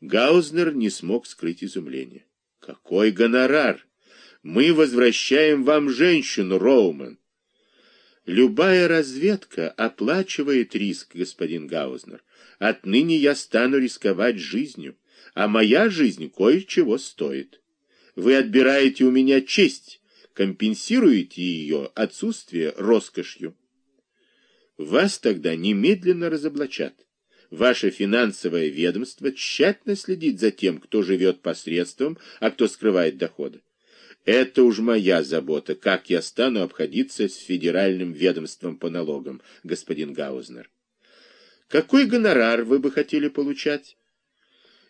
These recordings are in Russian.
Гаузнер не смог скрыть изумление. Какой гонорар! Мы возвращаем вам женщину, Роуман. Любая разведка оплачивает риск, господин Гаузнер. Отныне я стану рисковать жизнью, а моя жизнь кое-чего стоит. Вы отбираете у меня честь, компенсируете ее отсутствие роскошью. Вас тогда немедленно разоблачат. Ваше финансовое ведомство тщательно следит за тем, кто живет посредством, а кто скрывает доходы. Это уж моя забота, как я стану обходиться с федеральным ведомством по налогам, господин Гаузнер. Какой гонорар вы бы хотели получать?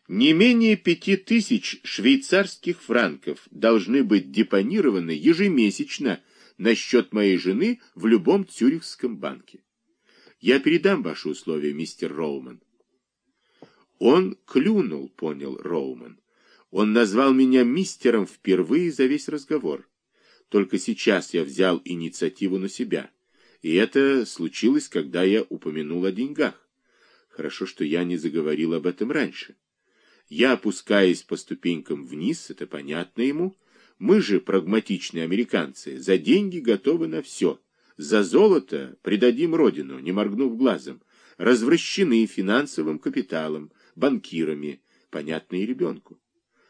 Не менее пяти тысяч швейцарских франков должны быть депонированы ежемесячно на счет моей жены в любом цюрихском банке. Я передам ваши условия, мистер Роуман. Он клюнул, понял Роуман. Он назвал меня мистером впервые за весь разговор. Только сейчас я взял инициативу на себя. И это случилось, когда я упомянул о деньгах. Хорошо, что я не заговорил об этом раньше. Я опускаюсь по ступенькам вниз, это понятно ему. Мы же, прагматичные американцы, за деньги готовы на все. За золото предадим родину, не моргнув глазом. Развращены финансовым капиталом, банкирами, понятно и ребенку.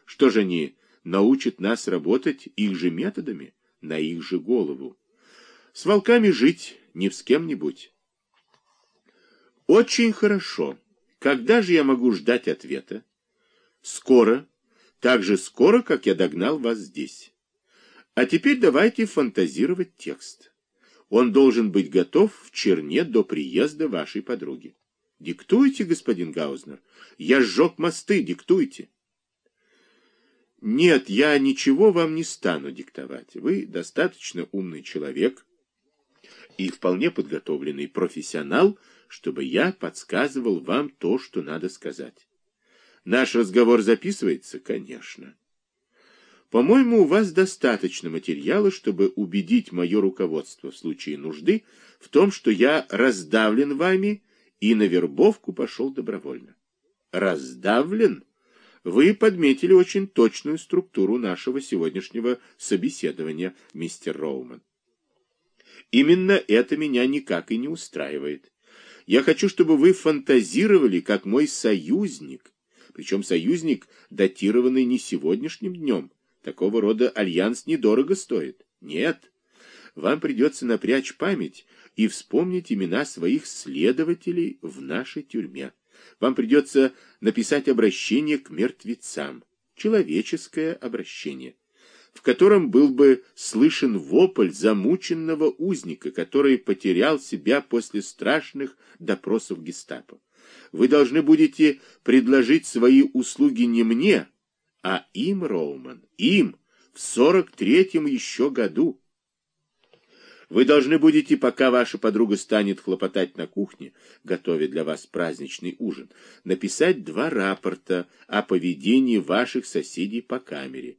Что же они научат нас работать их же методами, на их же голову? С волками жить не с кем-нибудь. Очень хорошо. Когда же я могу ждать ответа? Скоро. Так же скоро, как я догнал вас здесь. А теперь давайте фантазировать текст. Он должен быть готов в черне до приезда вашей подруги. Диктуйте, господин Гаузнер. Я сжег мосты, диктуйте. Нет, я ничего вам не стану диктовать. Вы достаточно умный человек и вполне подготовленный профессионал, чтобы я подсказывал вам то, что надо сказать. Наш разговор записывается, конечно. По-моему, у вас достаточно материала, чтобы убедить мое руководство в случае нужды в том, что я раздавлен вами и на вербовку пошел добровольно. Раздавлен? Вы подметили очень точную структуру нашего сегодняшнего собеседования, мистер Роуман. Именно это меня никак и не устраивает. Я хочу, чтобы вы фантазировали, как мой союзник, причем союзник, датированный не сегодняшним днем, Такого рода альянс недорого стоит. Нет. Вам придется напрячь память и вспомнить имена своих следователей в нашей тюрьме. Вам придется написать обращение к мертвецам, человеческое обращение, в котором был бы слышен вопль замученного узника, который потерял себя после страшных допросов гестапо. Вы должны будете предложить свои услуги не мне, а им, Роуман, им, в сорок третьем еще году. Вы должны будете, пока ваша подруга станет хлопотать на кухне, готовя для вас праздничный ужин, написать два рапорта о поведении ваших соседей по камере.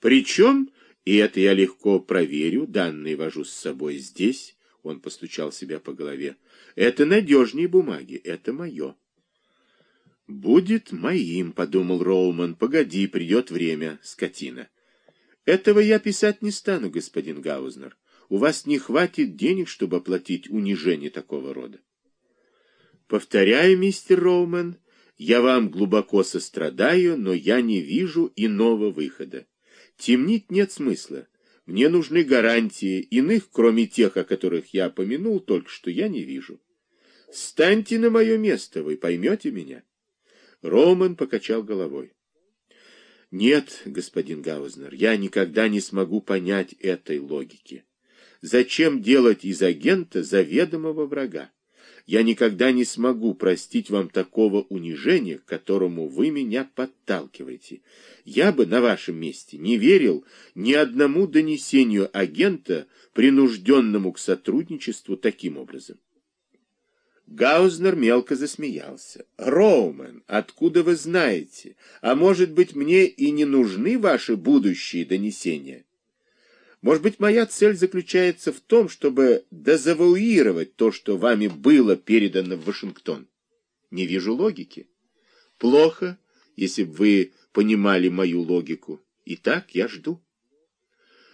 Причем, и это я легко проверю, данные вожу с собой здесь, он постучал себя по голове, это надежнее бумаги, это мое. «Будет моим», — подумал Роуман. «Погоди, придет время, скотина». «Этого я писать не стану, господин Гаузнер. У вас не хватит денег, чтобы оплатить унижение такого рода». «Повторяю, мистер Роуман, я вам глубоко сострадаю, но я не вижу иного выхода. Темнить нет смысла. Мне нужны гарантии, иных, кроме тех, о которых я помянул только что, я не вижу. Станьте на мое место, вы поймете меня». Роман покачал головой. Нет, господин Гаузнер, я никогда не смогу понять этой логики. Зачем делать из агента заведомого врага? Я никогда не смогу простить вам такого унижения, к которому вы меня подталкиваете. Я бы на вашем месте не верил ни одному донесению агента, принужденному к сотрудничеству таким образом. Гаузнер мелко засмеялся. «Роумен, откуда вы знаете? А может быть, мне и не нужны ваши будущие донесения? Может быть, моя цель заключается в том, чтобы дезавуировать то, что вами было передано в Вашингтон? Не вижу логики. плохо, если бы вы понимали мою логику. Итак, я жду.